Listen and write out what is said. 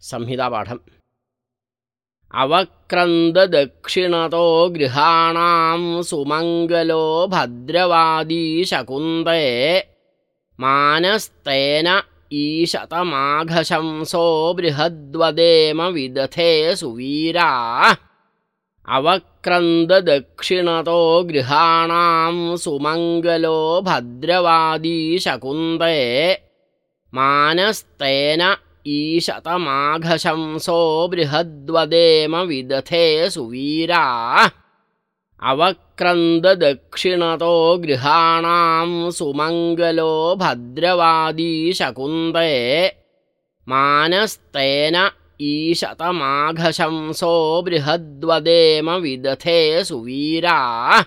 संहितापाठम्। अवक्रन्ददक्षिणतो गृहाणां सुमङ्गलो भद्रवादी शकुन्दे मानस्तेन ईशतमाघशंसो बृहद्वदेम विदथे सुवीरा। अवक्रन्ददक्षिणतो गृहाणां सुमङ्गलो भद्रवादी शकुन्दे मानस्तेन ईशतमाघशंसो बृहद्वदेम विदथे सुवीरा। अवक्रन्ददक्षिणतो गृहाणां सुमङ्गलो भद्रवादी शकुन्दे मानस्तेन ईशतमाघशंसो बृहद्वदेम विदथे सुवीरा